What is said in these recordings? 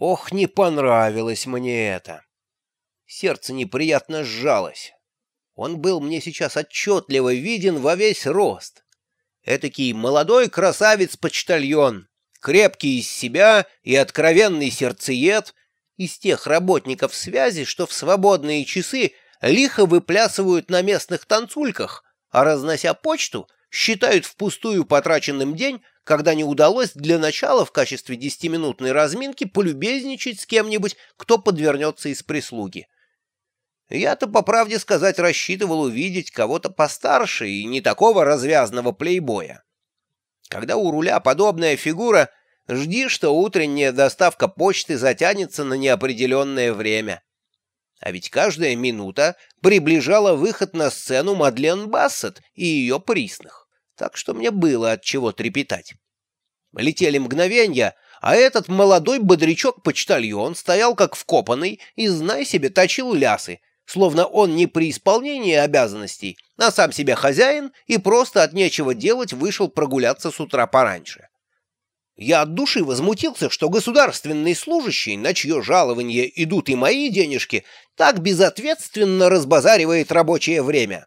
Ох, не понравилось мне это. Сердце неприятно сжалось. Он был мне сейчас отчетливо виден во весь рост. Этакий молодой красавец-почтальон, крепкий из себя и откровенный сердцеед, из тех работников связи, что в свободные часы лихо выплясывают на местных танцульках, а разнося почту, считают впустую потраченным день, когда не удалось для начала в качестве десятиминутной разминки полюбезничать с кем-нибудь, кто подвернется из прислуги. Я-то, по правде сказать, рассчитывал увидеть кого-то постарше и не такого развязного плейбоя. Когда у руля подобная фигура, жди, что утренняя доставка почты затянется на неопределенное время. А ведь каждая минута приближала выход на сцену Мадлен Бассет и ее присных, так что мне было от чего трепетать. Летели мгновенья, а этот молодой бодрячок-почтальон стоял как вкопанный и, знай себе, точил лясы, словно он не при исполнении обязанностей, а сам себе хозяин и просто от нечего делать вышел прогуляться с утра пораньше. Я от души возмутился, что государственный служащий, на чье жалование идут и мои денежки, так безответственно разбазаривает рабочее время.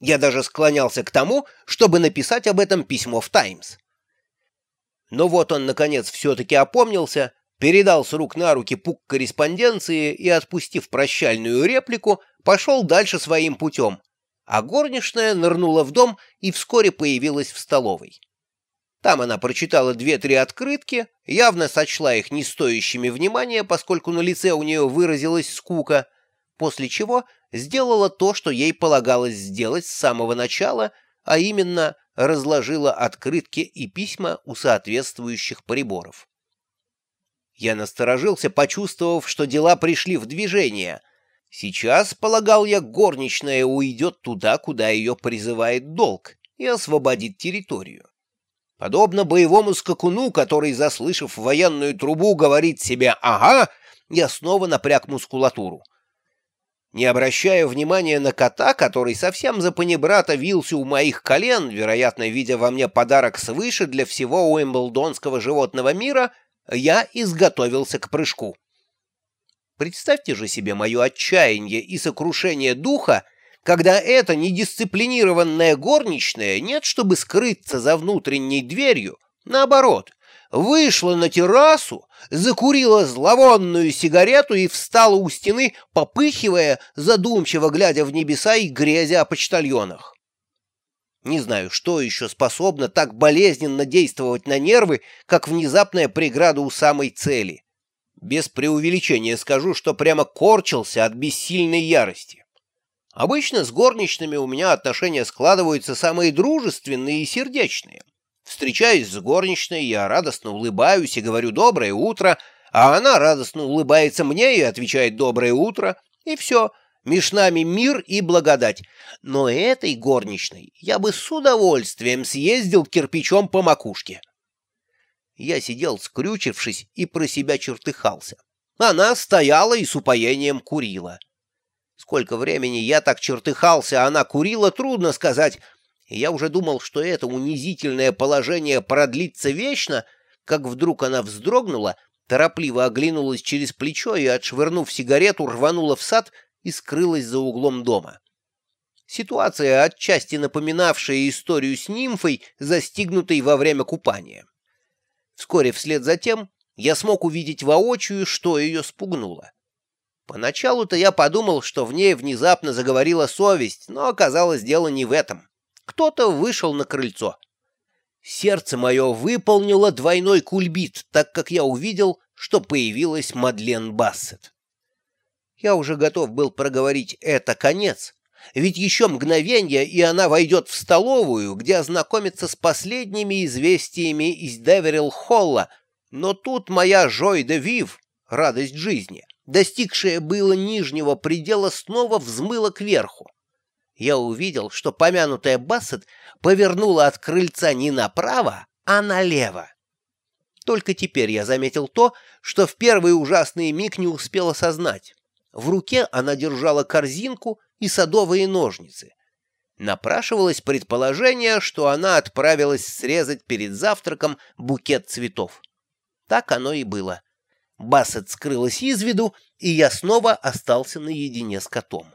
Я даже склонялся к тому, чтобы написать об этом письмо в «Таймс». Но вот он, наконец, все-таки опомнился передал с рук на руки пук корреспонденции и, отпустив прощальную реплику, пошел дальше своим путем, а горничная нырнула в дом и вскоре появилась в столовой. Там она прочитала две-три открытки, явно сочла их не стоящими внимания, поскольку на лице у нее выразилась скука, после чего сделала то, что ей полагалось сделать с самого начала, а именно разложила открытки и письма у соответствующих приборов. Я насторожился, почувствовав, что дела пришли в движение. Сейчас, полагал я, горничная уйдет туда, куда ее призывает долг, и освободит территорию. Подобно боевому скакуну, который, заслышав военную трубу, говорит себе «Ага!», я снова напряг мускулатуру. Не обращая внимания на кота, который совсем за панибрата вился у моих колен, вероятно, видя во мне подарок свыше для всего уэмблдонского животного мира, я изготовился к прыжку. Представьте же себе мое отчаяние и сокрушение духа, когда эта недисциплинированная горничная нет, чтобы скрыться за внутренней дверью, наоборот, вышла на террасу, закурила зловонную сигарету и встала у стены, попыхивая, задумчиво глядя в небеса и грязя о почтальонах. Не знаю, что еще способно так болезненно действовать на нервы, как внезапная преграда у самой цели. Без преувеличения скажу, что прямо корчился от бессильной ярости. Обычно с горничными у меня отношения складываются самые дружественные и сердечные. Встречаясь с горничной, я радостно улыбаюсь и говорю «доброе утро», а она радостно улыбается мне и отвечает «доброе утро», и все — Меж нами мир и благодать. Но этой горничной я бы с удовольствием съездил кирпичом по макушке. Я сидел, скрючившись, и про себя чертыхался. Она стояла и с упоением курила. Сколько времени я так чертыхался, а она курила, трудно сказать. И я уже думал, что это унизительное положение продлится вечно, как вдруг она вздрогнула, торопливо оглянулась через плечо и, отшвырнув сигарету, рванула в сад — и скрылась за углом дома. Ситуация, отчасти напоминавшая историю с нимфой, застигнутой во время купания. Вскоре вслед за тем я смог увидеть воочию, что ее спугнуло. Поначалу-то я подумал, что в ней внезапно заговорила совесть, но оказалось дело не в этом. Кто-то вышел на крыльцо. Сердце мое выполнило двойной кульбит, так как я увидел, что появилась Мадлен Бассет. Я уже готов был проговорить «это конец», ведь еще мгновенье, и она войдет в столовую, где ознакомится с последними известиями из Деверилл-Холла, но тут моя Жой де Вив, радость жизни, достигшая было нижнего предела, снова взмыла кверху. Я увидел, что помянутая Бассет повернула от крыльца не направо, а налево. Только теперь я заметил то, что в первый ужасный миг не успел осознать. В руке она держала корзинку и садовые ножницы. Напрашивалось предположение, что она отправилась срезать перед завтраком букет цветов. Так оно и было. Бассет скрылась из виду, и я снова остался наедине с котом.